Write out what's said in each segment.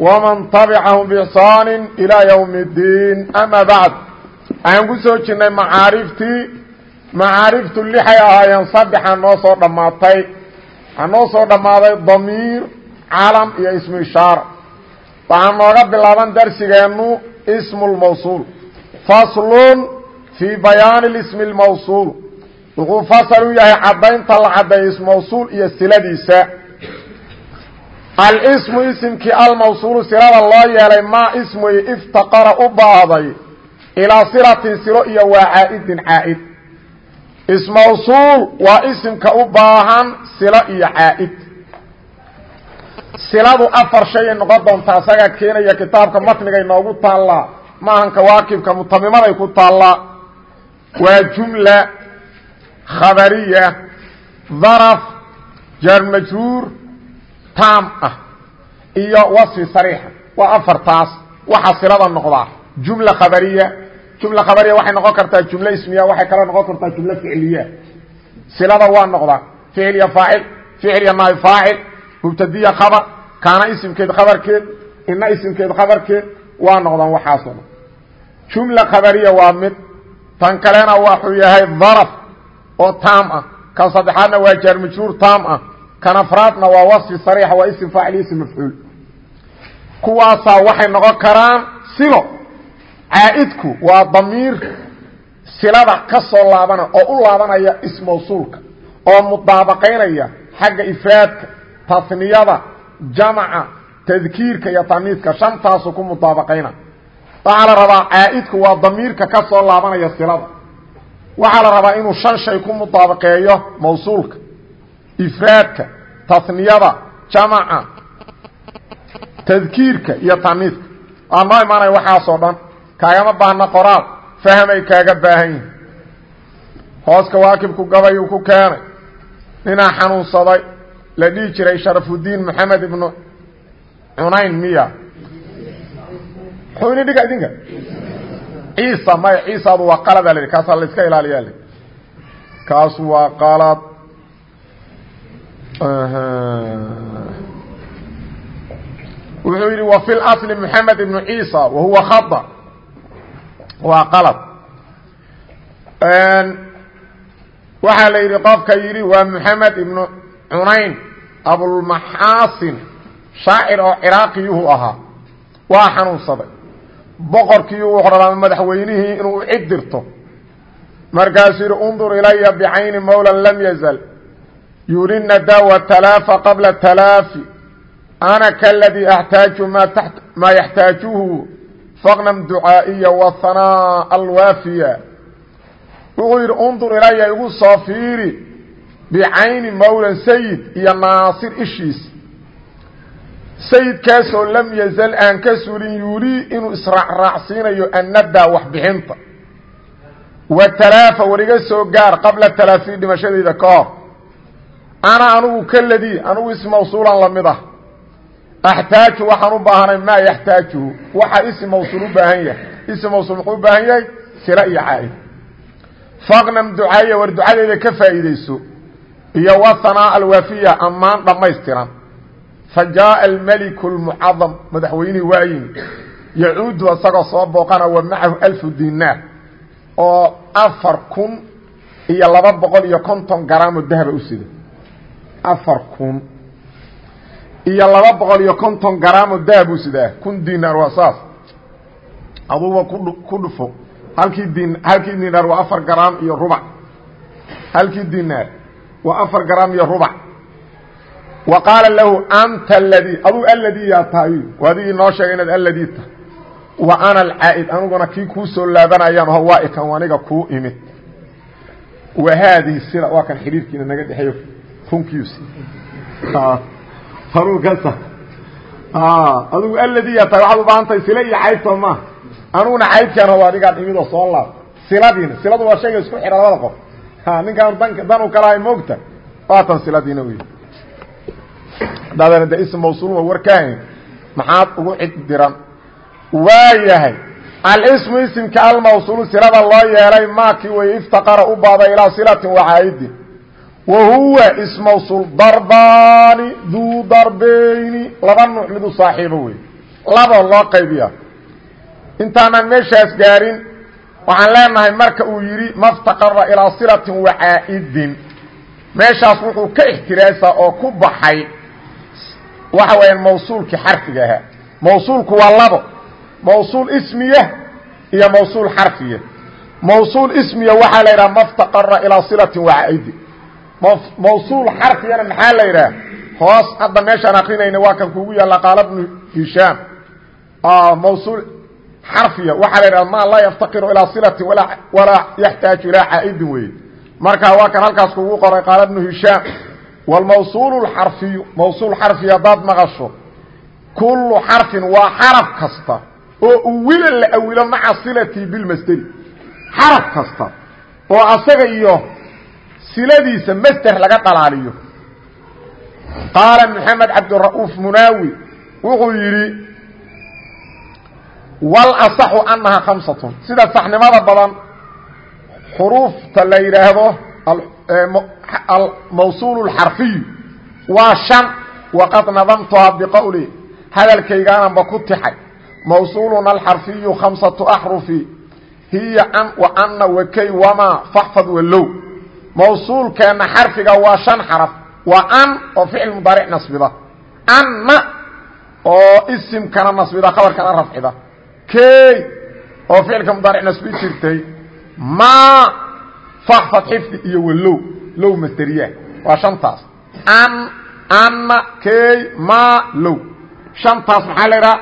ومن طبعهم بإحsaan إلى يوم الدين أmا baعd waxaan ku soo jirnay macaariftii macaariftu lixay ahaayeen saddexa noo soo dhammaatay waxaa noo soo dhammaaday damiir calam iyo ismu ishaara waxaa nooga bilaaban darsigeennu ismu اlmawsuul faslun fii bayaani اsmi اlmawsuul wuxuu fasal u yahay caddaynta la caddeeyo ismawsuul iyo siladiisa alsmu isimkii almawsuulu silada loo yeelay maa ismuy iftaqara u baahday ilaa silatin silo iyo waa caa'idin caa'id. Ismawsuul waa isimka u baahan silo iyo caa'id. Siladu afar shayay noqon doontaa isagaa keenaya kitaabka matnigay noogu taallaa. Maahan kawaakibka mutamimaday ku taallaa. Waa jumla khabariya daraf jaarmajhuur taam ah. Iyo waصfi sariixa waa afartaas. Waxa silada noqdaa jumla khabariya. Jumla khabariya waxay noqon kartaa jumlo ismiya waxay kaloo noqon kartaa jumlo ficliya. Silada waa noqdaa ficil iyo faacil ficil iyo naay faacil mubtadiya khabar kaana isimkeed khabarkeed ina isimkeed khabarkeed waa noqdaan waxaasoo dhan jumla khabariya waa mid tan kalena waxuu yahay daraf oo taam ah. Kan saddexaadna waa jaarmajruur taam ah kan afraadna waa waصfi sariixa waa ism faacil ism mafcuul. Kuwaasaa waxay noqon karaan silo. Caa'idku waa damiir silada ka soo laabana oo u laabanaya ism mawsuulka oo mudaabaqaynaya xagga ifraadka tasniyada jamaca tadkiirka iyo taniiska shantaasu ku mudaabaqayna waxaa la rabaa caa'idku waa damiirka ka soo laabanaya silada. Waxaa la rabaa inuu ifraadka tasniyada jamaca tadkiirka iyo taniiska aa noo imaanaya waxaasoo dhan kaagama baahna qoraal fahmay kaaga baahan yihiin hooska waakibku gabayuu ku keenay ninaa xanuunsaday la dhihi jiray sharafudiin moxamed ibnu cunayn miya. Muxuu ini dhiga idinka ciisa maya ciisaadu waa qalada la kaasaa la iska ilaaliyaa kaasu waa qalad wuxuu yidhi wa fi اصل محamed iبن عيسى wahuwa khaط waa qalad waxaa la yidhi qofka yidhi waa محamed iبن cunayn abulmaxaasin shaacir oo ciraaqiyuhu ahaa waa xanuunsaday boqorkiiu wuxuu rabaa madaxweynihii inuu u cid dirto markaasuu yidhi undur ilaya bcayni mawla lam yazl yurina dawa talaafa qabla talaafi. Ana kaladii axtaaju maa yaxtaajuhu faqnam ducaa'iya wahanaa alwaafiya. Wuxuu yidhi undur ilaya igu soo fiiri bicayni mawlan sayid iyo naasir ishiisa sayidkaasoo lam yazal aan ka sulin yuulii inuu israacraacsiinayo annadaa waxbixinta. Wa talaafa wariga soo gaar qabla talaafi dhimashadayda ka hor ana anugu kaladii anugu ism mawsuulan la mid ah axtaaju waxaan u baahanay maa yaxtaajuhu waxa ism mawsuul u baahan yahay. Ism mawsuul muxuu u baahan yahay? Sila iyo caa'id faqnam ducaaya war ducadeeda ka faa'iidayso. Iyo wahanaa alwaafiya ammaan dhammaystiran. Fa jaaa almeliku lmucadam madaxweynihii waa yimi yacuudu isagoo soo booqana wa macahu alfu dinaar oo afar kun iyo laba boqol iyo konton garaamo dahaba u sida afar kun iyo laba boqol iyo konton garaamo dahabuu sidaa. Kun dinaar waa saas. Aduuba ku dhufo. Halkii din halkii dinaar waa afar garaam iyo rubac. Halkii dinaar waa afar garaam iyo rubac. Wa qaala lahu anta aladii aduu aladii yaa tahay? Waa adigii noo sheegay inaad aladii tahay. Wa ana alcaa'id aniguna kii kuu soo laabanayaan ho waa ikan aniga kuu imid wa haadihi sila waa kan xidhiirkiina naga dhexeeyo runkiisi hanuunkasa adigu aladiya tahay waxaad u baahan tahay sila iyo caybto maaha anuguna caybkaan hado adigaan imid oo soo laab. Siladiina siladu waa shayga isku xidha labada qof. Ninkaan dan danu kalahay moogta. Waatan siladiina wey hadaadan de ism mawsuulma warkaahayn maxaad ugu cid diran. Waa yahay. Alismu isimka almawsuulu silada loo yeelay maakii way iftaqara u baada ilaa silatin wacaa'idin wa huwa ismawsuul darbaani duu darbeyni laba nuuc midu saaxiibo wey laba loo qaybiya intaanaan meeshaas gaarin waxaan leenahay marka uu yidhi maftaqara ilaa silatin wacaa'idin meeshaas wuxuu ka ixtiraasaa oo ku baxay waxa weeyaan mawsuulkii xarfiga ahaa. Mawsuulku waa labo. Mawsuul ismiya iyo mawsuul xarfiya. Mawsuul ismiya waxaa la yidhaha maftaqara ilaa silatin wacaa'idin mawsuul xarfigana maxaa la yidhaha hoos hadda meeshaan akrinayna waa kan kugu yaalla qaala bnu hishaam. Mawsuul xarfiya. Waxaa la yidhaha ma laa yaftaqiru ilaa silatin walaa yaxtaaju ilaa caa'idin weye marka waa kan halkaas kugu qoray qaala bnu hishaam. Wlmawsuul xarfiyu mawsuul xarfi haddaad maqasho kullu xarfin waa xaraf kasta oo uwila la awilo maca silati bilmasderi xaraf kasta oo asaga iyo siladiisa masder laga dhalaaliyo. Qaala maxamed cabdira'uuf munaawi wuxuu yidhi walasaxu annahaa khamsatun. Sida saxnimada badan xuruufta la yidhaahdo almawsuul اxarfiyu waa shan waqad nadamtuhaa biqowli hadalkaygaananba ku tixay. Mawsuuluna alxarfiyu khamsatu axrufi hiya an wa anna wakay wamaa faxfad walow mawsuulkeenna xarfiga waa shan xaraf. Waa an oo ficil mudaaric nasbida anna oo isimkana nasbida khabarkana rafcida key oo ficilka mudaaric nasbi jirtay. Ma fakfad xifdi iyo walow low masderiya waa shantaas. An anna key ma low. Shantaas maxaa la idhaha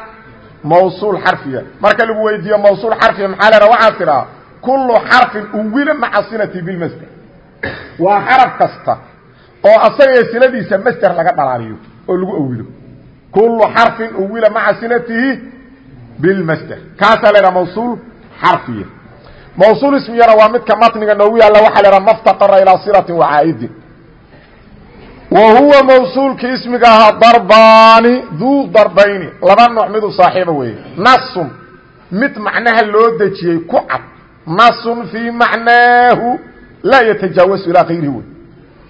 mawsuul xarfiya marka lagu weydiiyo mawsuul xarfiya maxaa la idhaha waxaad tidhaha kullu xarfin uwila maca silati bilmasder waa xaraf kasta oo asaga siladiisa masder laga dhalaaliyo oo lagu awilo kullu xarfin uwila maca silatihi bilmasder kaasaa la idhaha mawsuul xarfiya. Mawsuul ismiyana waa midka matniga noogu yaalla waxaa la idhaha maftaqara ilaa silatin wacaa'idin wa huwa mawsuulki ismiga ahaa darbaani duu darbayni. Laba nooc midu saaxiiba weeye. Nasun mid macnaha loo dejiyey ku cad. Nasun fii macnaahu laa yatajaawasu ilaa kayrihi wey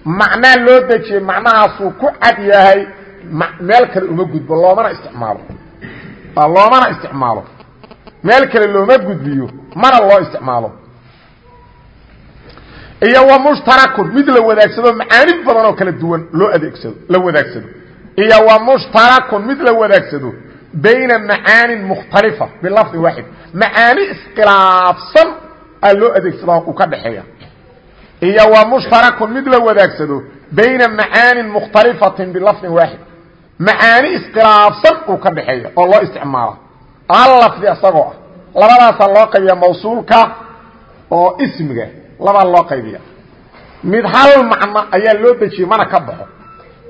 macnaa loo dejiyey macnahaasuu ku cad yahay meel kale uma gudbo loomana isticmaalo loomana isticmaalo meel kale looma gudbiyo mana loo isticmaalo iyo wa mushtarakun mid la wadaagsado macaani badan oo kala duwan loo adeegsado la wadaagsado iyo wa mushtarakun mid la wadaagsado bayna macaanin mukhtalifa bilafdi waaxid macaani iskhilaafsan aa loo adeegsada uu ka dhaxeeya iyo wa mushtarakun mid la wadaagsado bayna macaanin mukhtalifatin bilafdin waaxid. Macaani iskhilaafsan uu ka dhaxeeya oo loo isticmaala hal lafdi isagoo ah. Labadaasaa loo qaybiya mawsuulka oo ismiga labaa loo qaybiya mid hal macno ayaa loo dejiyey mana ka baxo.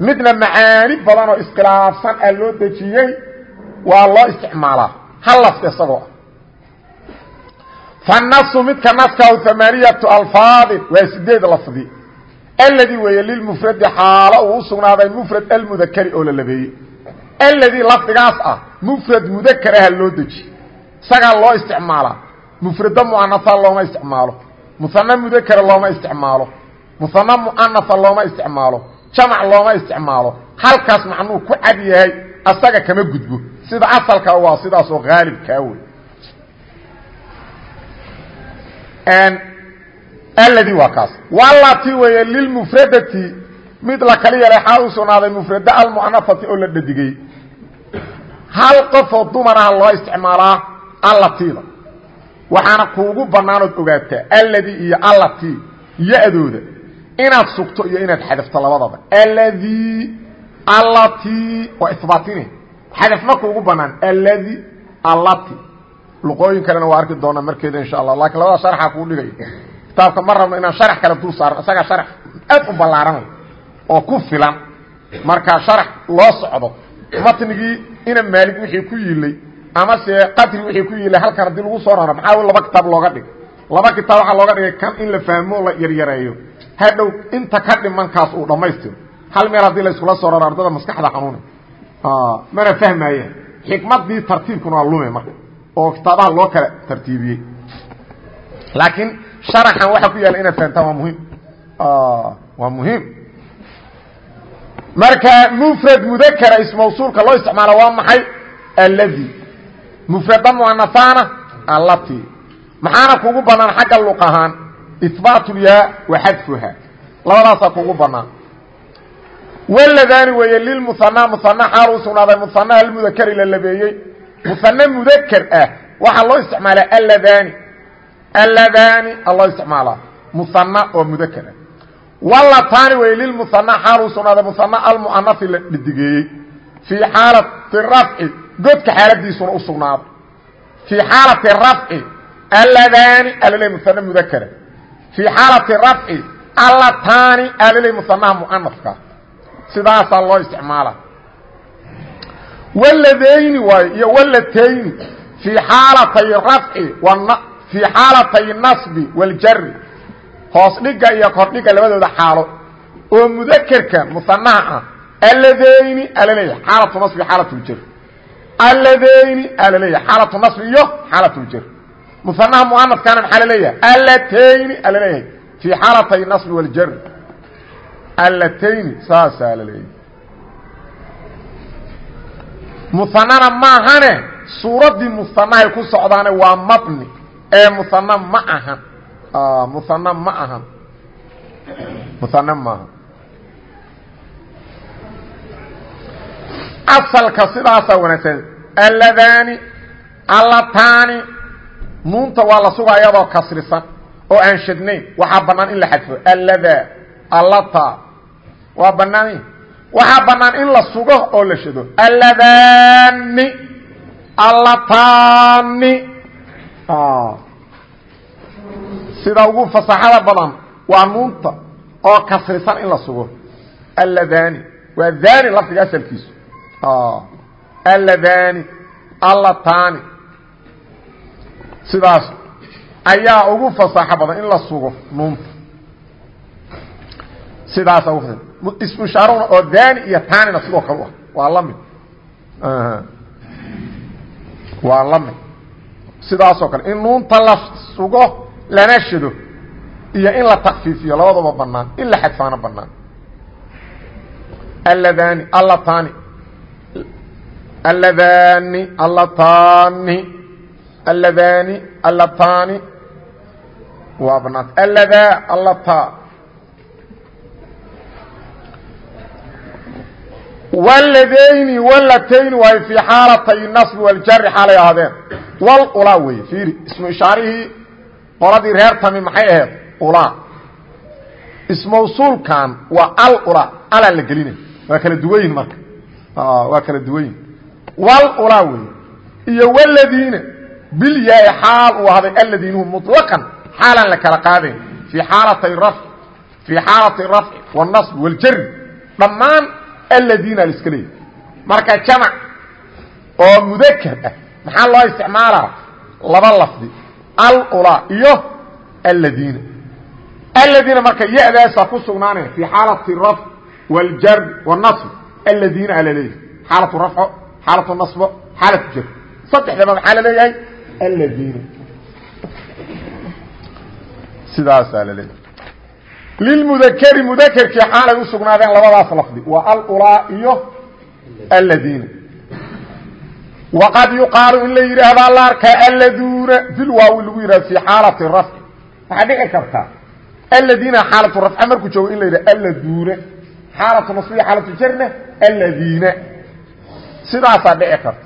Midna macaani badan oo iskhilaafsan aa loo dejiyey waa loo isticmaalaa. Hal fanasu midka naska amaaniyatu alfaadin waa sideed lafdi alladii weeye lilmufradi xaalo uu u sugnaaday mufrad almudakari oo la labeeyey alladii lafdigaas ah mufrad mudakaraha loo dejiye isagaa loo isticmaalaa mufrado muanasa looma isticmaalo muana mudakara looma isticmaalo muana muanasa looma isticmaalo jamac looma isticmaalo halkaas macnuu ku cad yahay asaga kama gudbo sida asalka waa sidaas oo haalibkaa wey alladii waa kaas. Walati weeye lilmufradati mid la kala yaray xaa u sugnaaday mufrada almuanafati oo la dhadigay hal qofoo dumaraha loo isticmaalaa allatiida waxaana kuugu bannaanood ogaataa alladii iyo allati ya-dooda. Inaad sugto iyo inaad xadafto labadaba. Alladii allati waa isbaatine xadaf ma kuugu bannaan. Alladii allati luqooyin kalena waa arki doonaa markeeda insha allah. Lakiin labada sharxaa kuu dhigay. Kitaabka ma rabno inaan sharax kale dul saarno isagaa sharax aad u ballaaran oo ku filan. Markaa sharax loo socdo matnigii ina maalig wixii ku yilay ama se qadri wixii ku yilay halkan haddii lagu soo raro maxaa laba kitaab looga dhig laba kitaab waxaa looga dhigay kan in la fahmo la yaryareeyo hadhow inta ka dhimankaas uu dhammaystiro hal meel haddii la iskula soo raro ardada maskaxda xanuuna mana fahmaya xikmadii tartiibkuna waa lume marka oo kitaabaha loo kala tartiibiyey. Laakiin sharaxan waxa ku yaalla inaad fahamtaan waa muhiim. Waa muhiim. Marka mfrad mudakra ismawsuulka loo isticmaalo waa maxay? Aladi mfrada muanaana alati maxaana kugu banaan xagga luq ahaan ibaat lyaa wa xadfuha. Labadaasaa kugu banaan wladaani weeye lilmuana muana xaal u almudakri la labeeyey muane mudakr ah. Waxaa loo isticmaala aladaani aladaani a loo isticmaalaa. Muana oo mudakr ah. Walataani weeye lilmuana xaal u sugnaaday muana almuanasi la dhidigeeyey fii xaalati rafci godka xaaladiisuna u sugnaaday fii xaalati rafci aladaani alale muane mudakra fii xaalati rafci alataani alale muanaha muanafka sidaasaa loo isticmaala wladayni waayo iyo wlatayni fii xaalatay rafci fii xaalatay nasbi waljari hoos dhiga iyo kordhiga labadooda xaalo oo mudakerka musanaha ah alladayni alaleeya xaalatu nasbi xaalat ljar alladayni alaleeya xaalatu nasbi iyo xaalat ljar musanaha muanafkana maxaa la leeyahay allatayni alaleeyahay fii xaalatay nasbi waljari allatayni saasaa la musanana maahane? Suuraddii musanahay ku socdaane waa mabni. Ee musana ma ahan. Musana ma ahan. Musane maaha asalka sidaasaa wanaagsan. Alladani allataani. Nuunta waa la sugaa iyadoo kasrisan oo aan shadnayn waxaa bannaan in la xadfo. Allada allata. Waa banaany waxaa banaan in la sugo oo la shado alladani allatani sida ugu fasaxada badan waa nuunta oo kasrisan in la sugo. Alladani waa dani lafdiga asalkiisu. Alladani allatani sidaas ayaa ugu fasaxo badan in la sugo nuunta. Sidaasa ismu ishaaruna oo dani iyo tanina sidoo kale waa la mid. Waa la mid. Sidaasoo kale in nuunta la sugo lana shado iyo in la takfiifiyo labadaba banaan in la xadfaano banaan alladani allatani alladani allatani alladani allatani waa banaanta allada allata wladayni wlatayni waay fii xaalatay nasbi waljari xaalay ahaadeen wal ulaa weeye fiiri ismu ishaarihii qoladii reer tami maxay ahayd ulaa ismawsuulkan waa al ulaa alaa la gelinay waa kala duwanyihin marka waa kala duwanyihin wal ulaa weeye iyo wladiina bilyaai xaal uu ahday aladiinuhu muطlaqan xaalaan la kala qaadayn fii xaalatay rafci wاnasbi waljari dhammaan aladiina liska leeyahy marka jamac oo mudakar ah maxaa loo isticmaalaa? Laba lafdi alula iyo aladiina aladiina marka ya-daasaa ku sugnaanaya fii xaalati rafc wاljarb wاnasb aladiina ala leeyahay. Xaalatu rafco xaalatu nasbo xaalatu jar saddexdaba maxaa la leeyahay? Aladiina sidaasaa la leeyahay lilmudakri mudakerkii xaalay u sugnaadeen labadaas lafdi waa alulaa iyo aladiina waqad yuqaalu in la yidhaahdaa la arkaa aladuuna bilwaawi lagu yidhahdo fii xaalati rafci waxaa dhici karta aladiina xaalatu rafca markuu joogo in la yidhahdo aladuuna xaalatu nasbiya xaalatu jarna aladiina sidaasaa dhici karta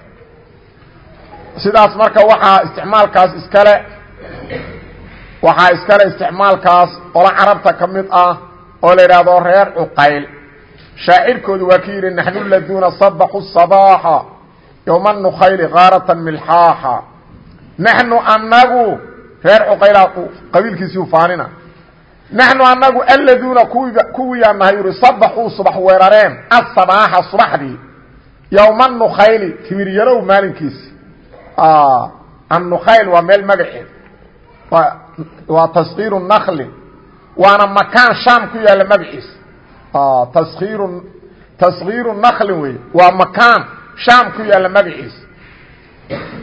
sidaas marka waxaa isticmaalkaas iskale waxaa iskale isticmaalkaas qolo carabta ka mid ah oo la yidhaahdo reer cuqayl shaacirkoodu waa ki yidhi naxnu laduuna sabaqu sabaaxa yowma nukhayli kaaratan milxaaxa. Naxnu anagu reer cuqayla qabiilkiisii ufaanina naxnu anagu aladuuna kuwiyaa yuri sabaxuu subax weerareen asabaaxa subaxdii yowma nukhayli timir maalinkiisi annukayl waa meel magaceed waa taskiiru nakli waana makaan shaam ku yaalla magaciisa taskiiru taskiiru naklin wey waa makaan shaam ku yaalla magaciisa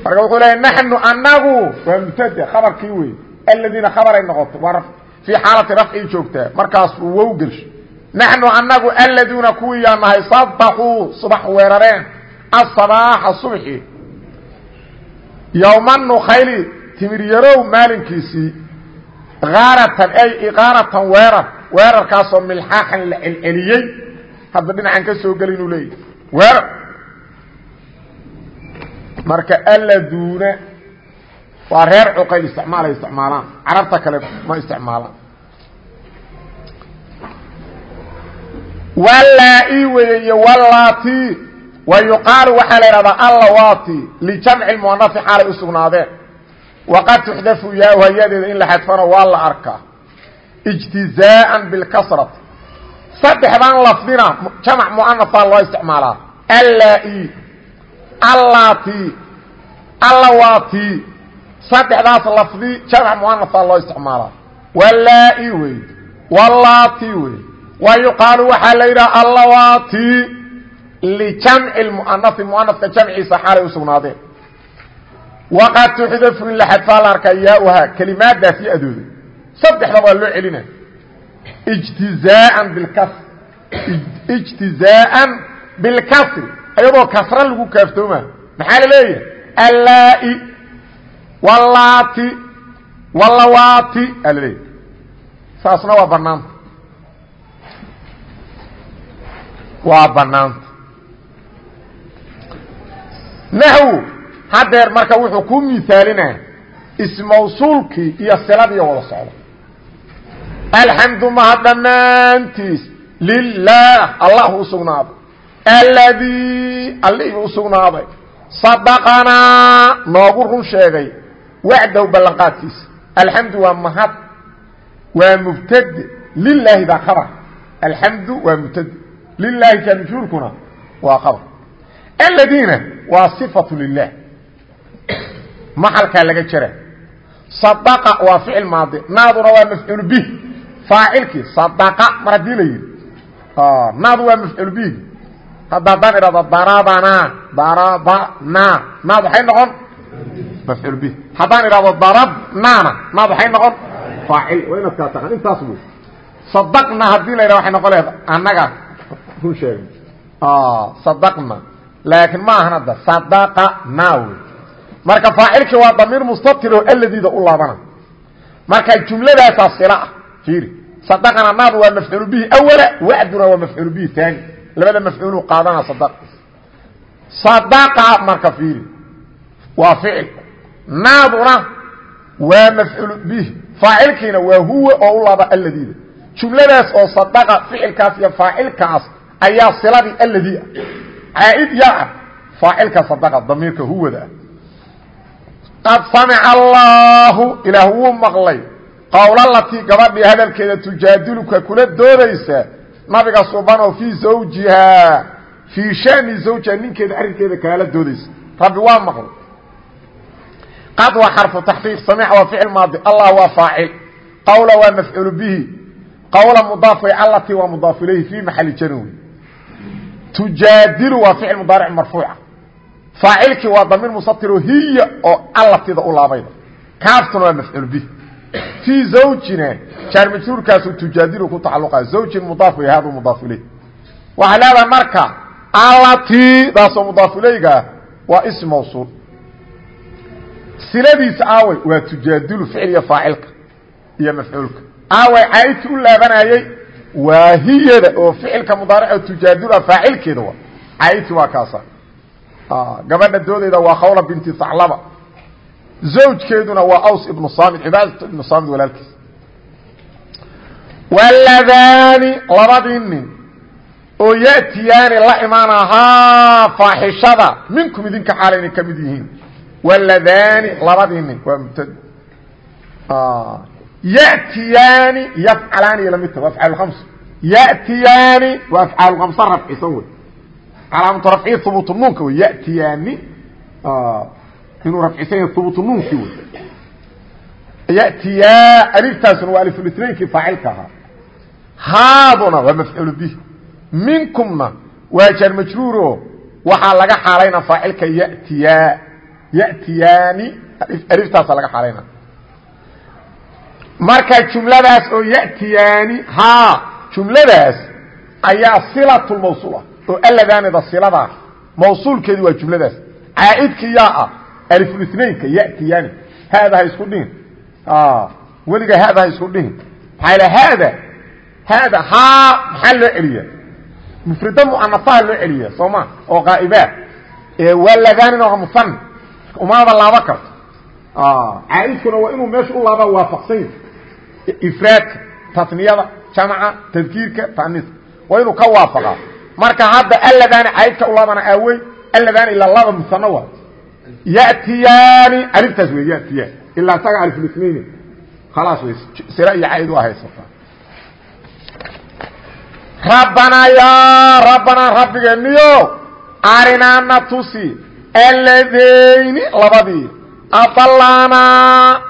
marka wuxuu leeya naxnu anagu waa mubtade khabarkii wey aladiina khabaray noqoto. Waa fii xaalati rafcii joogtaa. Markaasuu wow gelsho naxnu anagu aladiina kuwii yaa sadaquu subax weerareen. Asabaaxa subxi. Yowma nukhayli timiryarow maalinkiisii kaaratan ay iqaaratan weerar weerarkaasoo milxaaqan la celceliyey. Hadda dhinacan ka soo geli inuu weerar. Marka aladuuna waa reer cuqayl isticmaalay isticmaalaan. Carabta kale ma isticmaalaan. Wallaa-i wallati wa yuqaalu waxaa la idhahdaa allawati lijamci muanafi xaalay u waqad tuxdafu yaa hayadeeda in la xadfano waa la arkaa ijtizaaan bilkasrati saddexdan lafdina jamac muanafaa loo isticmaalaa allaa-i allati allawati saddexdaas lafdi jamac muanafaa loo isticmaalaa wallaa-i wey wallati wey wa yuqaalu waxaa la yidhaha allawati lijamci muanafi muanafka jamciisa xaalay u sugnaadeen waqad tuxdafu in la xadfaa la arkaa yaauhaa kelimaadaas yo adooda saddexda waa loo celina ijtizaaan bilkasr ijtizaaan bilkasri ayadoo kasra lagu kaaftooma maxaa la leeyahay allaa-i wallati wallawati aa la leeyahay saasna waa banaanta waa banaanta naxw hadeer marka wuxuu ku misaalinaa ismawsuulkii iyo siladii wada socda alxamdu mahad dhammaantiis lilah allah sugnaaday alladii allihii u sugnaaday sadaqanaa noogu run sheegay. Wacdahu ballanqaadkiisa alxamdu waa mahad waa mubtade lilaahi baa khabar alxamdu waa mubtade lilaahi ka majhuulkuna waa khabar aladiina waa صifatu lilah maxalkaa laga jera sadaqa waa ficil maadi. Naaduna waa mafcuul bih faacilkii sadaqa mar haddii la yidhi. Naadu waa mafcuul bih hadda haddaan idhahdo darabanaa darabana naad waxay noqon mafcuul bih haddaan idhahdo darabnaana naad waxay noqon faacil. Waa inaad kaa taqan intaas wey sadaqna haddii la yidhah waxay noqon leeda annaga. Run sheegay. Sadaqna. Laakiin ma ahan hadda sadaqana wey marka faacilkii waa damiir mustatir oo aladiida u laabana. Marka jumladaasaa sila ah fiiri. Sadaqana naadu waa mafcuul bihi awala wacduna waa mafcuul bihi taani labada mafcuulu qaadana sadaq. Sadaqa marka fiiri. Waa ficil naaduna waa mafcuul bihi. Faacilkiina waa huwa oo u laaba aladiida jumladaas oo sadaqa ficilkaas iyo faacilkaas ayaa siladii aladi ah caaid yaa ah faacilka sadaqa damiirka huwada ah qad samica allaahu ilaah wuu maqlay. Qowlalatii gabadhii hadalkeeda tujaadiluka kula doodaysa nabiga subanoo fii zawjihaa fii shani zawjiha ninkeeda arrinkeeda kaala doodaysa. Rabbi waa maqlay. Qad waa xarfu taxqiiq samica waa ficil maadi allah waa faacil. Qawla waa mafcuul bihi. Qawla mudaaf way allatii waa mudaaf ilayhi fii maxali jarin wey tujaadilu waa ficil mudaaric marfuuca faacilkii waa damiir musatiro hiya oo allatida u laabayda kaaftuna waa mafcuul bih fii zawjina jaar majhuurkaasu tujaadilu ku tacaluqa zawjin mudaaf way hadu mudaaf ileyh waxaa leedahay marka allati daasoo mudaaf ileygaa waa ism mawsuul. Siladiisa aaway waa tujaadilu ficiliya faacilka iyo mafcuulka. Aaway caaidkii u laabanayey waa hiyada oo ficilka mudaarico tujaadila faacilkeeda waa. Caaidkii waa kaasa gabadha doodeyda waa khawla binti saclaba. Zawjkeeduna waa aws ibnu samid cibaadat ibnu samid walaalkiis. Waladani labadii nin oo yatiyaani la imaanahaa faaxishada minkum idinka xaala inay ka mid yihiin. Waladani labadii nin waa mubtad yatiyaani yafcalaani lamidta waa afcaal khams yatiyaani waa afcaal khamsa rafcisan wey calaamatu rafcihi hubuutu nuunka wey yatiyaani inuu rafcisan yahay hubuutu nuunkii wey yatiyaa aliftaasuna waa alifulitnaynkii faacilka ahaa. Haaduna waa mafcuul bih minkumna waa jaar majruuro waxaa laga xaalayna faacilka yatiyaa. Yatiyaani aliftaasa laga xaalayna. Marka jumladaas oo yatiyaani haa jumladaas ayaa silatulmawsuul ah oo alladaanida siladaa mawsuulkeedi waa jumladaas. Caaidki yaa ah alifulitnaynka yatiyaani haada ha isku dhihin. Weliga haada ha isku dhihin. Maxaa haada haada haa maxaa loo celiya mufrida muanafaha loo celiya soo ma? Oo qaa'ibaa waladaanina waa musan umaada laaba karto. Caaidkuna waa inuu meesha u laabaa waafaqsan yahy ifraadka tasniyada jamca tadkiirka taniiska waa inuu ka waafaqaa marka hadda alladaani caydka u laabana aawey alladaani ilaa laba musano waa yatiyaani aliftaas wey yatiyaan ilaa isaga aliflisnayn khalaas wey sira iyo cayd waa haysataa rabbanaa yaa rabbanaa rabbigeeniyo arinaa na tusi. Alladayni labadii. Adalaanaa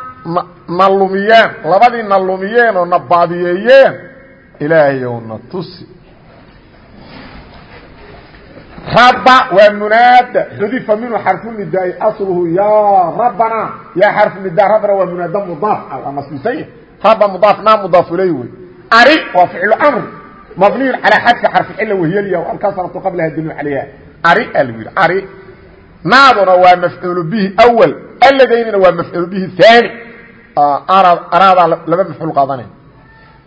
na lumiyeen labadii na lumiyeen oo na baadiyeeyeen ilaahayow tusi raba waa munaada. Xudifa minhu xarfu nidaai asluhu ya rabbana. Ya xarfu nida rabbana waa munaada mudaaf. A nasbisanya raba mudaaf naa mudaaf ilay wey. Ari waa ficlu amri mabniyun calaa xadfi xarfi cila wahyelya alkasratu qablaha dinu calayha ari a lagu yidhi ari naaduna waa mafcuul bihi awal alladaynina waa mafcuul bihi haani araadaa laba mafcuul qaadanaya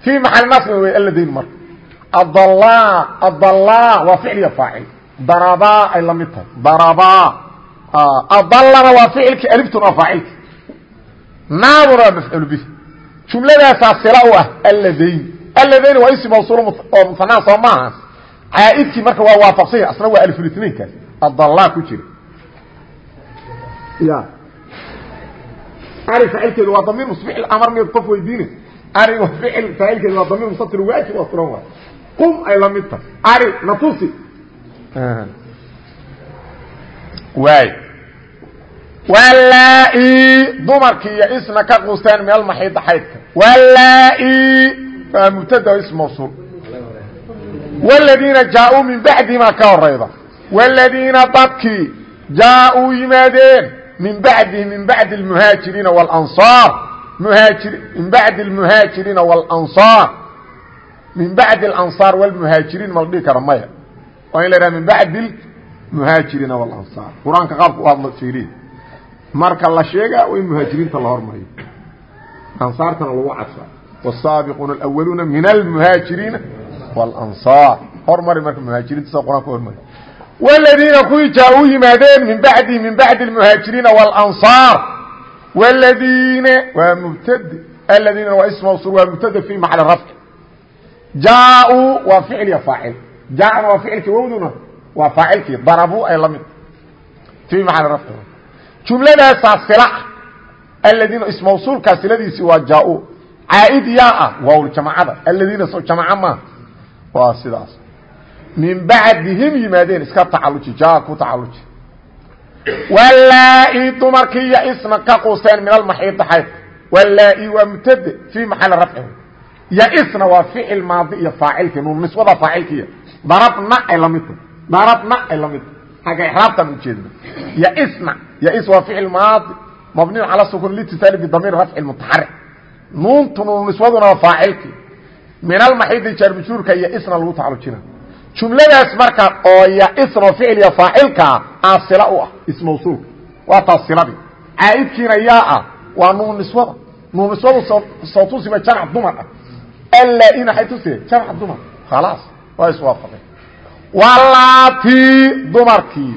fii maxal nasbin wey alladayn marka. Adala adala waa ficliya faacil darabaa ay la mid tahay. Darabaa adalana waa ficilki aliftuna waa faacilki naaduna waa mafcuul bihi. Jumladaasaa sila u ah alladayn. Alladayn waa ism mawsuul oo musanaa soo maaha. Caaidkii marka waa waafaqsanya asna waa alfulitnaynkaas adala ku jira. Ya ari faacilkeedu waa damiir musbix amar miyd qof weydiine. Ari ficil faacilkeedu waa damiir mustatir waajib oo suran waay. Qum ay la mid tahay. Ari natusi waay wallaa-i dumarkii iyo isna ka quusteen meel maxiida xaydka wallaa-i waa mubtada ism mawsuul wladiina jaauu min bacdihima ka horayda wladiina dadkii jaauu yimaadeen min bacdihi min bacdi اmuhaajiriina wاlanصaar min bacdi اlmuhaajiriina wاlanصaar min bacdi اlanصaar wاlmuhaajiriin ma la dhihi karo maya waa in la haha min bacdi اmuhaajiriina wاlanصaar qur-aanka qaabka u hadlo fiiriya marka la sheegaa in muhaajiriinta la hormariyo ansaartana lagu cadfaa wالsaabiquuna اlأwaluuna min almuhaajiriina wاlanصaar hormari marka muhaajiriinta sa qur-aanka hormari wladiina kuwii jaa u yimaadeen min bacdi min bacdi اmuhaajiriina wاlanصaar wladiina waa mubtade aladiina waa ism mawsul waa mubtade fi maxali rafci jaa-uu waa ficil iyo faacil jaana waa ficilkii wowduna waa faacilkii darabuu ay la mid fii maxali rafci jumladaasaa sila aladiina ism mawsuulkaa siladiisii waa jaa-u caaid yaa ah waawl jamacada aladiina so jamaca maa waa sidaas min bacdihim yimaadeen iska tacaluji ja ku tacaluji wallaa-i dumarkii yaisna ka quuseen min almaxiidi xayd wallaa-i waa mubtade fii maxali rafcihi yaisna waa ficil maadi iyo faacilkii nuun niswada faacilkiiya darabna ay la mid tahay. Darabna ay la mid tahay. Xagga ixraabtaan ujeedna yaisna yais waa ficil maadi mabniyu cala sukun litisaali bidamiir rafci mutaxarik nuuntu nuun niswaduna waa faacilkii. Min almaxiidi jaarmajhuurka yaisna lagu tacalujina jumladaas marka oo yaisno ficil iyo faacilkaa aa sila u ah ismawsuulka waa taas siladii. Caaidkiina yaa ah waa nuun niswada. Nuun niswadu soo tusima jamc dumar ah. Allaa-ina ay tusie jamc dumar. Khalaas waa iswaafaqeen walaati dumarkii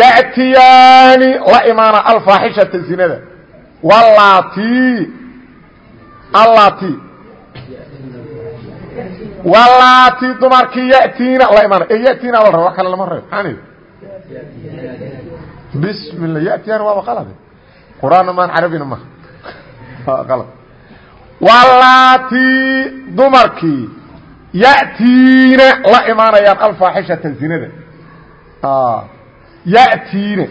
ya'tiyaani la imaana alfaaxishata zinada. Walaati allati walaati dumarkii yatiina la imaana. Ee yatiina la raba kale lama reebo. Maxaan bismi llah yatiyaana waaba qalade qur'aanna maan carabina maha qalad walaati dumarkii ya'tiina la imaanayaan alfaaxishata zinada. Yatiina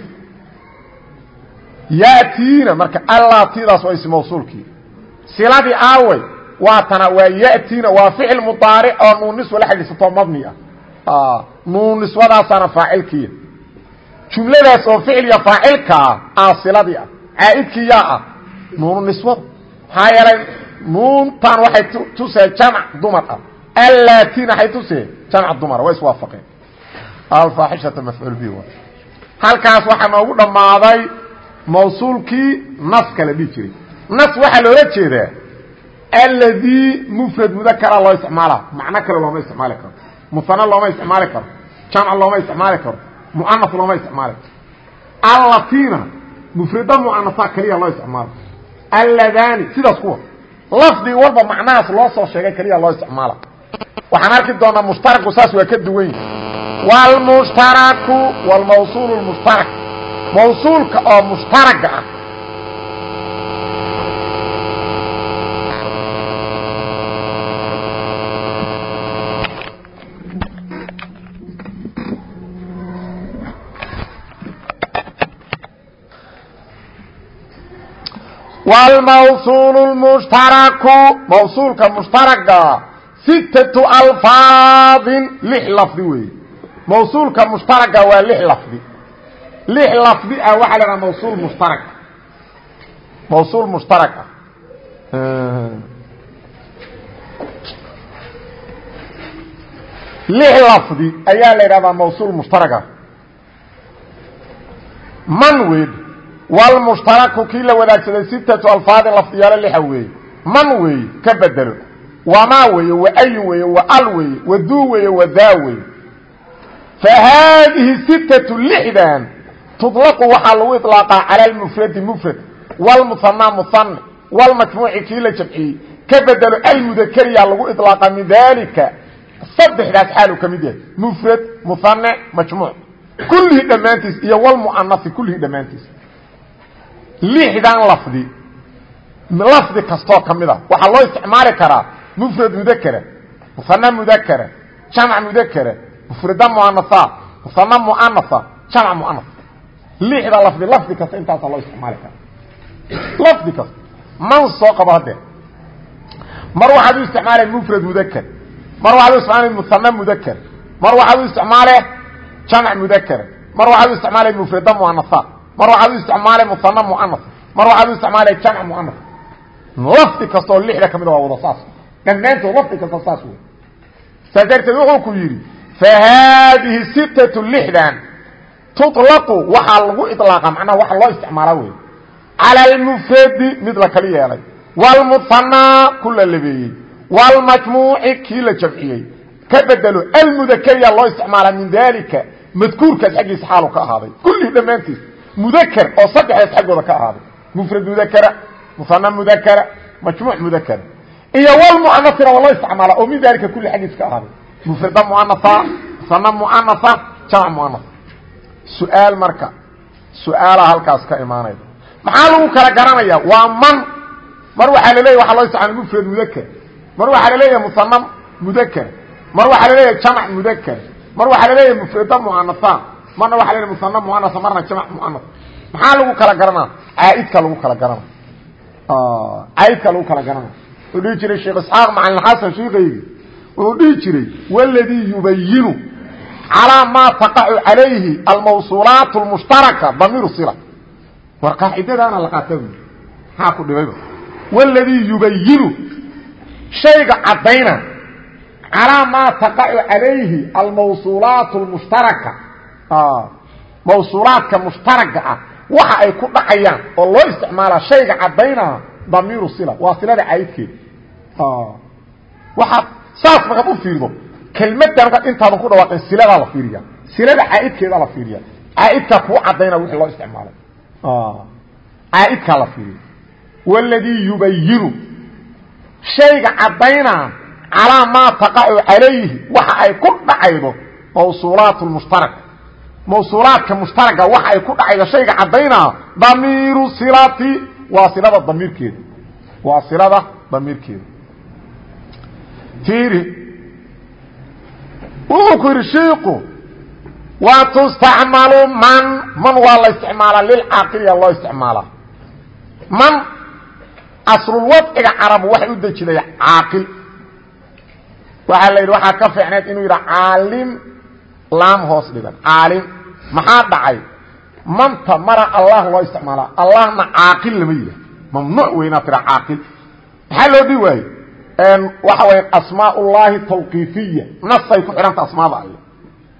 yatiina marka allatidaas waa ism mawsuulkii siladii aawey waa tana waa yatiina waa ficil mudaaric oo nuun niswa la xidhiisato mabni ah. Nuun niswadaasaana faacilkiiya jumladaas oo ficil iyo faacilkaa ah siladii ah. Caaidkii yaa ah nuunu niswada maxaa yeelay nuuntan waxay tusee jamc dumar ah allatina waxay tusee jamc dumara waa iswaafaqeen. Alfaaxishata mafcuul bi halkaas waxaa noogu dhammaaday mawsuulkii naska la dhihi jiray. Nas waxaa loola jeedaa alladii mufrad mudakara loo isticmaala. Macno kale looma isticmaali karo. Muhana looma isticmaali karo. Jamc looma isticmaali karo. Muanas looma isticmaali karo. Allatina mufrada muanasa keliya loo isticmaalo alladani sidaas kuwa. Lafdig walba macnahaas loo soo sheegay keliya loo isticmaala waxaan arki doonaa mushtaraku saas waa ka duwan yahi wlmushtaraku wlmawsuul mushtarak. Mawsuulka oo mushtaraga ah. Wlmawsuul mushtaraku mawsuulka mushtaraga sittatu alfaadin lix lafdi weeye. Mawsuulka mushtaraga waa lix lafdi. Lix lafdi ah waxaa la dhaha mawsuul mushtarak. Mawsuul mushtarak ah. Lix lafdi ayaa la yidhahdaa mawsuul mushtaraga man weed wlmushtaraku kii la wadaagsaday sittatu alfaadin lafdiyaalo lixa weeye. Man weeye ka bedelo wamaa weeye waayun weeye waal weeye waduu weeye wadaa weeye fa haadihi sittatu lixdan tudlaqu waxaa lagu iطlaaqaa cala almufradi mufrad wlmuhanaa muhane wlmajmuuci kii la jamciyey. Ka bedelo almudakariyaa lagu iطlaaqa min dalika saddexdaas xaalu ka mid yahay mufrad muhane majmuuc. Kullihii dhammaantiis iyo wlmuanasi kullihii dhammaantiis. Lixdan lafdi lafdi kastoo ka mid a waxaa loo isticmaali karaa mufrad mudakera musana mudakera jamc mudakera mufrada muanasa musana muanasa jamc muanas lixda lafdi lafdi kasta intaasaa loo isticmaali karaa. Lafdi kasta man soo qabo haddee mar waxaad u isticmaale mufrad mudaker mar waxaad u isticmaale musana mudaker mar waxaad u isticmaale jamc mudakera mar waxaad u isticmaale mufrada muanasa mar waxaad u isticmaalay muana muanas mar waxaad u isticmaalay jamc muanas lafdi kastaoo lixda ka mida waa wada saas dhammaantood lafdi kastoo saas wey saas darteed wuxuu ku yidhi fa haadihi sittatu lixdan tuطlaqu waxaa lagu iطlaaqa macnaha waxa loo isticmaalaa wey cala almufradi mid la kali yeelay wاlmuhanaa ku la labeeyey wاlmajmuuci kii la jamciyey ka bedelo almudakariya loo isticmaalaa min dalika madkuurkaas xaggiisa xaalu ka ahaaday kullii dhammaantiis mudakr oo saddexdaas xaggooda ka ahaaday mufrad mudakra musana mudakra majmuuc mudakra iyo wlmuanasina waa loo isticmaala oo min dalika kulli xaggiis ka ahaaday. Mufrada muanasa musana muanasa jamc muanas su'aal marka su'aala halkaas ka imaanaya maxaa lagu kala garanaya waa man. Mar waxaa laleeyahy waxaa loo isticmaala mufrad mudakr mar waxaa la leeyahay musana mudakr mar waxaa la leeyahay jamc mudakr mar waxaa la leeyahay mufrada muanasa. Marna waa la musana muanas marna jamc muanas maxaa lagu kala garanaa caaidka lagu kala garana caaidka lagu kala garana wuxuu dhihi jiray sheekh isxaaq macalin xasan shiikaygi wuxuu dhihi jiray wladii yubayinu calaa maa taqacu calayhi almawsuulaat اlmushtaraka damiiru sila war qaacidadaana la qaata maxaa ku dhibayba wladii yubayinu shayga caddayna calaa maa taqacu calayhi almawsuulaat اlmushtaraka mawsuulaadka mushtaraga ah waxa ay ku dhacayaan oo loo isticmaalaa shayga caddaynaa damiiru sila waa silada caayidkeeda waxaad saas markaad u fiirdo kelmadda markaad intaadan ku dhawaaqeen siladaa la fiiriya silada caa'idkeedaa la fiiriya caa'idkaa kuu caddayna wixii loo isticmaalay caa'idkaa la fiiriya waladii yubayinu shayga caddaynaa calaa maa taqacu calayhi waxa ay ku dhacaydo mawsuulaat lmushtaraka mawsuulaadka mushtaraga waxa ay ku dhacayda shayga caddaynaa damiiru silati waa silada damiirkeeda waa silada damiirkeeda fiiri wuxuu ku yidhi shiiku wa tustacmalu man man waa la isticmaalaa lilcaaqiliya loo isticmaalaa man aslulwadciga carabu waxay u dejiday caaqil. Waxaa la yidhi waxaa ka fiicneed inuu yidha caalim laam hoos dhigan caalim maxaa dhacay? Manta mara allah loo isticmaalaa allahna caaqil lama yidhah mamnuuc wey inaad tira caaqil. Maxaa loo dhihi waaye waxa waya asmaa ullaahi talqiifiya nasay ku xidhanta asmaada alle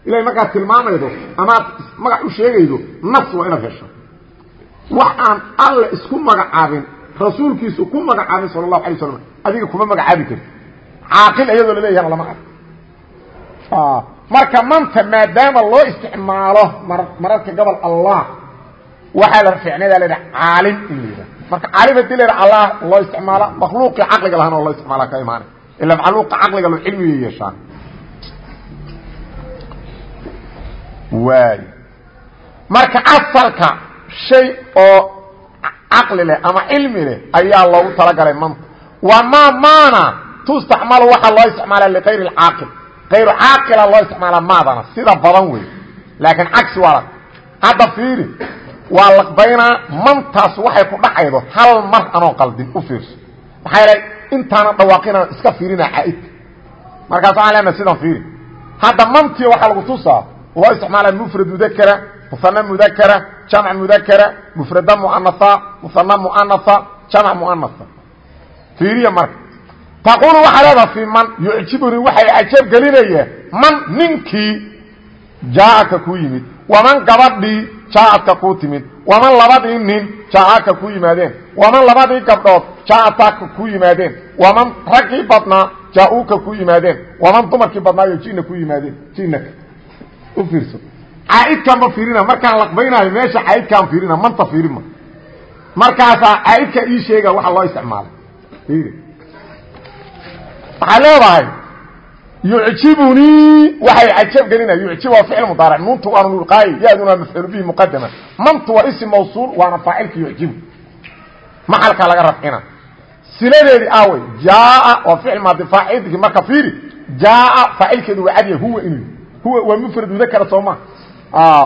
ilahay markaad tilmaamaydo amaad magac u sheegaydo nas waa inaad hesho. Wax aan alle isku magacaabin rasuulkiisu ku magacaabin sala allahu alay slam adiga kuma magacaabi karti caaqil iyadoo laleeyahana lama arko marka manta maadaama loo isticmaalo mararka gobol allah waxaa la ficnada la yidhaha caalim in la yidhaha marka caalim haddii allah loo isticmaala makhluuqii caqliga lahaana oo loo isticmaala ka imaanay ila makhluuqa caqliga lo cilmiga yeeshaan. Waay. Marka asalka shay oo caqli leh ama cilmi leh ayaa loogu talagalay manta wamaa maana tustacmalu waxaa loo isticmaala likayri اcaaqil kayru caaqila loo isticmaala maadana sida badan wey laakiin cagsi waa hadda fiiri waa laqbaynaa mantaas waxay ku dhacaydo hal mar anoo qaldin u fiirso. Maxaa yeelay intaana dhawaaqinaan iska fiirina caaidka markaas waxaan leenaha sidan fiiri. Hadda mantii waxaa lagu tusaa loo isticmaala mufrad mudakra musana mudakra jamc mudakra mufrada muanasa musana muanasa jamc muanasa fiiriya marka. Taqulu waxaa leedaha fi man yucjibuni waxay cajab gelinayaan man ninkii jaaaka ku yimid. Waman gabadhii jaaadka kuu timid waman labadii nin jaaaka ku yimaadeen waman labadii gabdhood jaataka ku yimaadeen waman raggii badnaa jaa-uuka ku yimaadeen waman dumarkii badnaayo jina ku yimaadeen jinaka u fiirso. Caaidkanba fiirina markaan laqbaynaayo meesha caaidkaan fiirina manta fiirima markaasaa caaidka ii sheega waxa loo isticmaalay. Waxaa leedahay yucjibunii waxay cajab gelina yucjib waa ficil mudaaric nuuntu waana nulqaayi yaaduna waa mafcuul bihi muqadama mantu waa ism mawsuul waana faacilka yucjibu maxalka laga rafcina siladeedii aawey jaaa waa ficil maadi faacilkii marka fiiri jaaa faacilkeedu waa cadya huwa inuu huwa waa mufrad mudakara soo ma.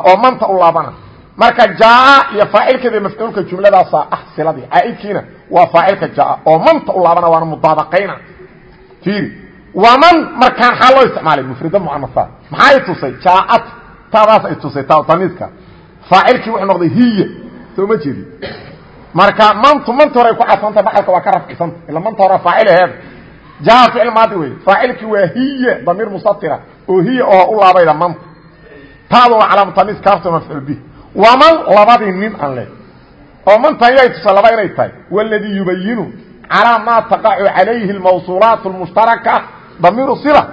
Oo manta u laabana. Marka jaaa iyo faacilkeeda mafcuulka jumladaasaa ah siladii. Caaidkiina waa faacilka jaaa. Oo manta u laabana waana mudaabaqayna waman markaan xaa loo isticmaalay mufrida muanasa maxay tusay? Jaaad taadaas ay tusay taaniiska faacilkii wuxuu noqday hiya. Soo ma jeedi marka mantu manta hore ay ku cadfanta dhaxalka waa ka rafcisanta ila manta hore faacil aheed jaa ficil maadi wey faacilkii waa hiya damiir musatira oo hiya oo u laabayda manta taadu waa calaamu taniis kaaftoo mafcuul bih. Waman labadii nin aan leh oo manta inay tusa laba inay tahay. Waladii yubayinu calaa maa taqacu calayhi almawsuulaat almushtaraka damiir sila.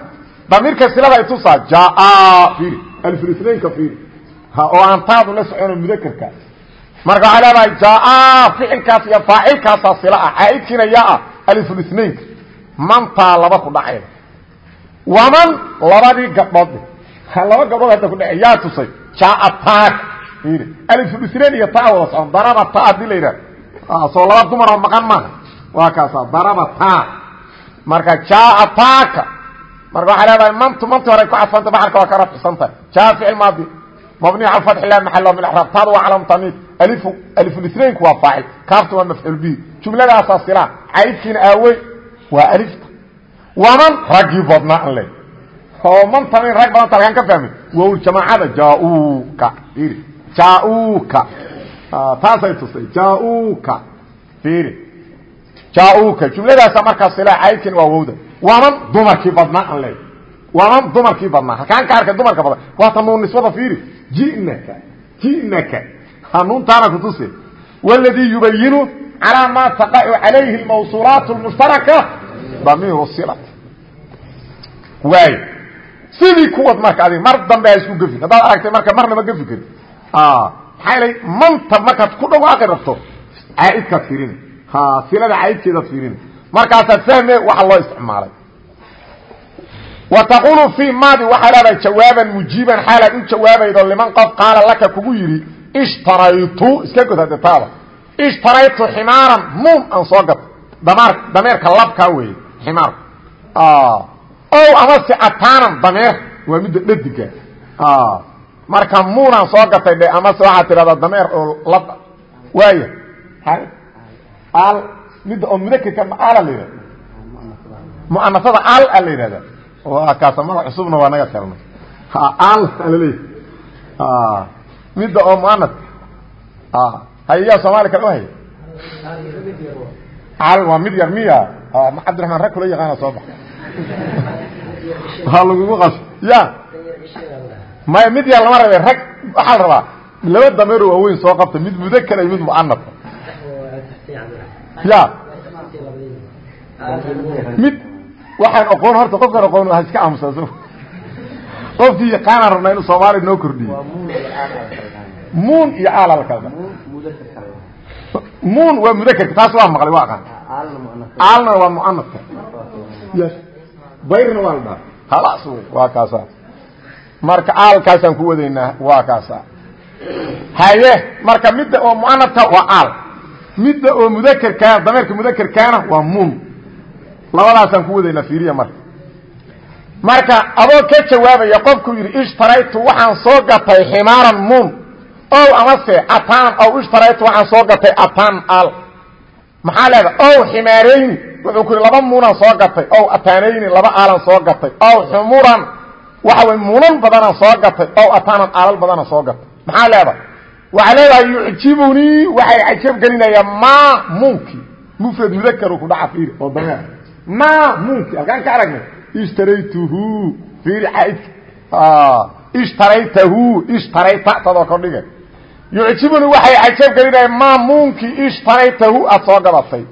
Damiirka silada ay tusaa jaa ir alfrisnaynka ir oo aan taadu la socono mudakerka marka waxay leedahay jaa ficilkaas iyo faacilkaasaa sila ah. Caaidkiina yaa ah alfrisnaynka mantaa laba ku dhacayda waman labadii gabdhood. Laba gabdhood hadda ku dhace yaa tusay. Jaa taak ir alfrisnayn iyo taa wada socon. Daraba ta haddii la yidhah soo laba dumaroo maqan maaha. Waa kaasa darabata marka jaataka marka waxay leedahay mantu manti hore ku cadfanta baxalka waa ka rafcisantah jaa ficil maadi. Mabniy cala fatxi lah maxal min araab taada waa calaam tamiid. Alifu alifulithnaynku waa faacil. Kaafta waa mafcuul bihi jumladaasaa sila caydkiina aawey waa alifta. Waman raggii badnaa an le oo mantamin rag badanta halkaan ka fahmay wow jamaacada jauka iri jauka taasay tustay jauka iri jauka jumladaasa markaa silaa caybken waa wowda. Waanan dumarkii badnaa aan leey waanan dumarkii badnaa. Halkaan ka arkay dumarka badan waata nuun nisbada fiiri. Jinaka jinaka. Hanuuntaana kutuse wladii yubayinu calaa maa taqacu calayhi almawsuulaat lmushtaraka damiiru silat. Waay. Sidii kuwad marka adig mar dambe a isku gefi haddaad aragtay marka marnaba gefi karin maxaa yeelay manta markaad ku dhawaaqi rabto caaidkaad fiirin silada caydkeedaad fiirina markaasaad fahme waxa loo isticmaalay. Wa taqulu fii maadi waxaa leedahay jawaaban mujiiban xaalaad u jawaabaydo liman qof qaala laka kugu yidhi ishtaraytu iska god hade taada. Ishtaraytu ximaaran nuun aan soo gato damaar dameerka labkaa weeye ximaarka ow amase ataanan dameer waa midda dhadiga marka muunaan soo gatay dhe amase waxaad tidhahdaa dameer oo lad waaya al midda oo mudakerka ala la yihahda muanasada al a la yihahda waa kaasa magac cusubna waa naga kelnay al alaleeya midda oo muanas. Hayaa soomaali kale uhaya al waa mid yar miya. Cabdiraxmaan rag kula yaqaana soo bax waa lagugu qas. Ya. Maya mid yar lama rabe rag waxaa la rabaa. Laba dameero waaweyn soo qabta mid mudakar iyo mid muanasa ya mid waxaan aqoon horta qofkaan aqoon ha iska aamusa qofkii yaqaanaan rabnaa inuu soomaaliya noo kordhiyo muun iyo aala la kala muun waa mudakerka taas waa maqlay waa aqaan aalna waa muanaska bayrna waa la dhaha khalaas waa kaasa marka aalkaasaan ku wadaynaa waa kaasa haye marka midda oo muanadka waa aal midda oo mudakerkaa dameerka mudakerkaana waa muun labadaasaan ku wadaynaa fiiriya marka. Marka adoo ka jawaabaya qofku yidhi ishtaraytu waxaan soo gatay ximaaran muun ow amase ataan. Ow ishtaraytu waxaan soo gatay ataan al. Maxaa leeda ow ximaarayni. Wuxuu ku yidhi laba muunaan soo gatay. Ow ataanayni laba aalan soo gatay. Ow xumuran. Waxa way muunan badanaan soo gatay. Ow ataanan aalal badanaan soo gatay. Maxaa leeda waxaa leedahay yucjibunii waxay cajab gelinayaan ma munkii mufrad mudakaru ku dhaca fiiri oo dameer ma munkii halkaan ka aragnay ishtaraytuhu fiiri caaidka ishtaraytahu ishtarayta tadoo kordhiga yucjibunii waxay cajab gelinayaan ma munkii ishtaraytahu aad soo gadatay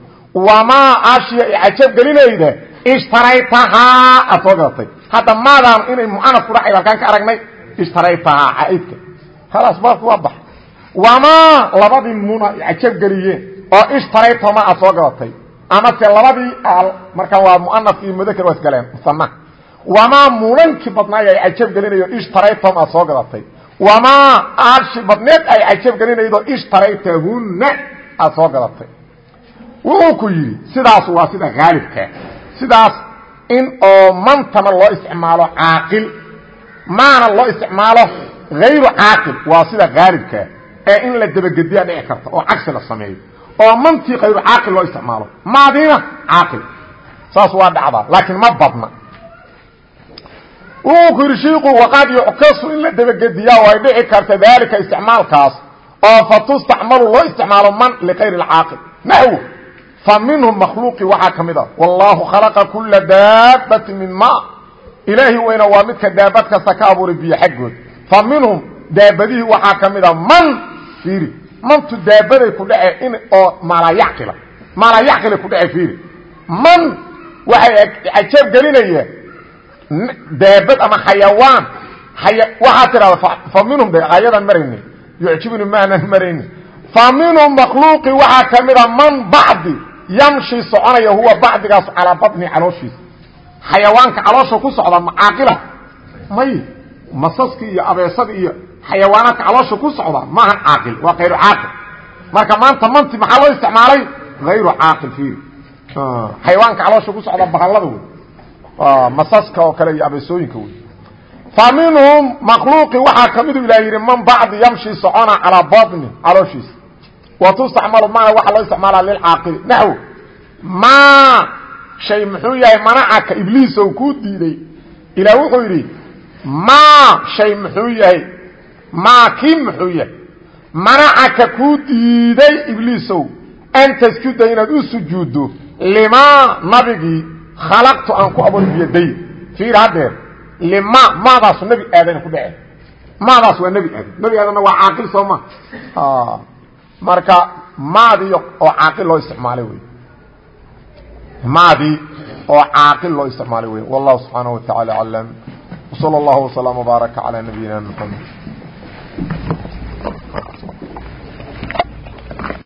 wamaa ashiya i cajab gelinayda ishtaraytahaa aad soo gadatay hadda maadaan inay mucanaf ku dhacay halkaan ka aragnay ishtaraytahaa caaidka khalaas baabku waa bax wamaa labadii muna cajab geliyeen oo ishtaraytoma aad soo gadatay amase labadii aal markaan waa muanaf iyo mudakr waa isgaleen musana wamaa munankii badnaay ay cajab gelinayo ishtaraytom aad soo gadatay wamaa aashi badneed ay cajab gelinaydo ishtaraytahunna aad soo gadatay wuxuu ku yidhi sidaas waa sida haalibkaa sidaas in oo mantana loo isticmaalo caaqil maana loo isticmaalo hayru caaqil waa sida haalibkaa ee in la dabagediyaa dhici karta oo cagsi la sameeyo oo mantii kayru caaqil loo isticmaalo. Maadina caaqil. Saas waa dhacdaa laakiin ma badna. Wuu ku yidhi shiiku waqad yuckasu in la dabagediyaa oo ay dhici karta daalika isticmaalkaas oo fa tustacmalu loo isticmaalo man likayri اlcaaqil naxwo fa minhum makhluuqii waxaa ka mid a wallaahu khalaqa kula daabati min ma ilaahi weyna waa midka daabad kasta ka abuuray biyo xaggood fa minhum daabadihii waxaa ka mid a man fiiri. Mantu daabaday ku dhace in oo maalayacqila maalayacqilay ku dhace fiiri. Man waxay cajab gelinayaan daabad ama xayawaan. Aya waxaa tidhahda fa minhum de ayadan marayni. Yucjibuni maanan marayni. Fa minhum makhluuqi waxaa ka mida man bacdi yamshi soconaya huwa bacdigaas calaa batni calooshiisa. Xayawaanka caloosha ku socda macaaqila may masaskii iyo abeesadii iyo xayawaanaadka caloosha ku socda maahan caaqil waa kayru caaqil. Marka maanta manti maxaa loo isticmaalay? Hayru caaqil fiiri. Xayawaanka caloosha ku socda bahallada wey masaska oo kale iyo abeesooyinka wey fa minhum makhluuqi waxaa kamidu ilah yidhi man bacdi yamshi socona calaa batni calooshiisa. Wa tustacmalu maana waxaa loo isticmaalaa lilcaaqili naxw ma shay muxuu yahay manacaka ibliis ou kuu diiday ilaah wuxuu yidhi ma shay muxuu yahay? Maa kii muxuu yahay? Manacaka kuu diiday ibliisow an tasjuda inaad u sujuuddo limaa nabigii khalaqtu aan ku abuuray biyaday fiir haddeer lima maadaasu nebi aadana ku dhace maadaas waa nebi aadan nebi aadanna waa caaqil soo ma. Marka maadii oo caaqil loo isticmaalay wey maadii oo caaqil loo isticmaalay wey wallahu subxaanaه wa taعala aclam وصلى الله وسلم وبارك على نبينا محمد